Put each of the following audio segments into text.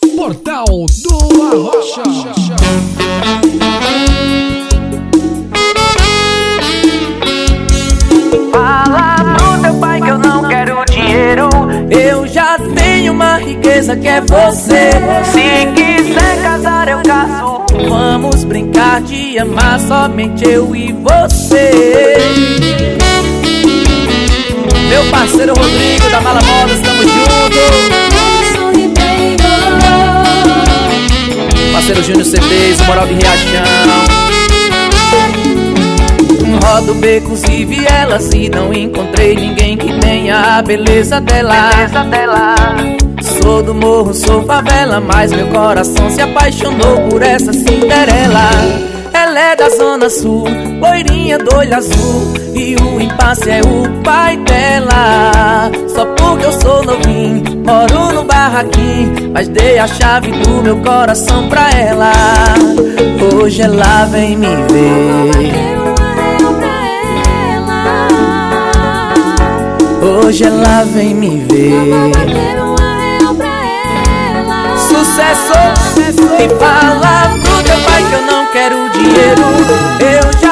Portal do Arrocha. Fala pro teu pai que eu não quero dinheiro. Eu já tenho uma riqueza que é você. Se quiser casar, eu caso. Vamos brincar de amar somente eu e você. Meu parceiro Parceiro Júnior CDs, Moral de Riachão. Rodo becos e vielas e não encontrei ninguém que tenha a beleza dela. Beleza dela. Sou do morro, sou favela, mas meu coração se apaixonou por essa Cinderela. Ela é da zona sul, loirinha do olho azul E o impasse é o pai dela Só porque eu sou novinho, moro barraquinho Mas dei a chave do meu coração pra ela. Hoje ela vem me ver. Hoje ela vem me ver. Sucesso! E fala pro teu pai que eu não quero dinheiro. Eu já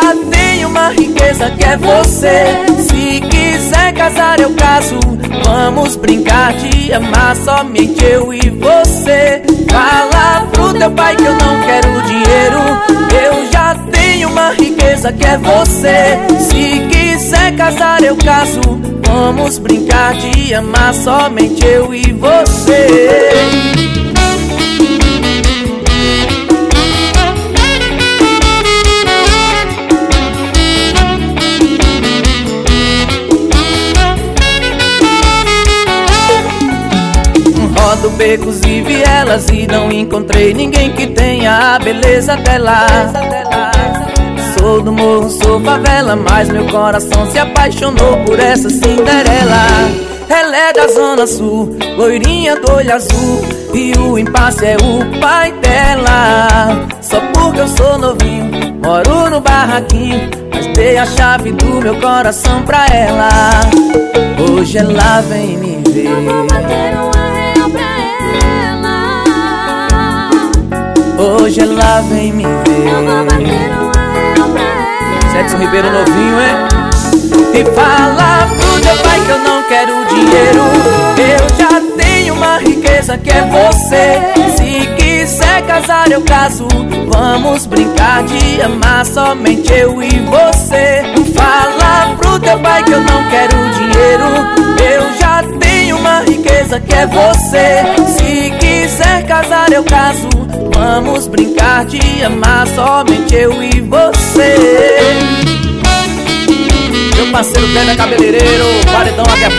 riqueza que é você. Se quiser casar eu caso. Vamos brincar de amar somente eu e você. Fala pro teu pai que eu não quero dinheiro. Eu já tenho uma riqueza que é você. Se quiser casar eu caso. Vamos brincar de amar somente eu e você Rodo becos e vielas e não encontrei ninguém que tenha a beleza dela. Sou do morro, sou favela, mas meu coração se apaixonou por essa Cinderela. Ela é da zona sul, loirinha do olho azul E o impasse é o pai dela Só porque eu sou novinho, moro no barraquinho Mas dei a chave do meu coração pra ela Hoje ela vem me ver Hoje ela vem me ver. Sexo Ribeiro novinho, é? E fala pro teu pai que eu não quero dinheiro. Eu já tenho uma riqueza que é você. Se quiser casar eu caso. Vamos brincar de amar somente eu e você. Fala pro teu pai que eu não quero dinheiro. Eu já tenho uma riqueza que é você. Se quiser casar eu caso. Vamos brincar de amar somente eu e você. Meu parceiro Pena Cabeleireiro, Paredão Branca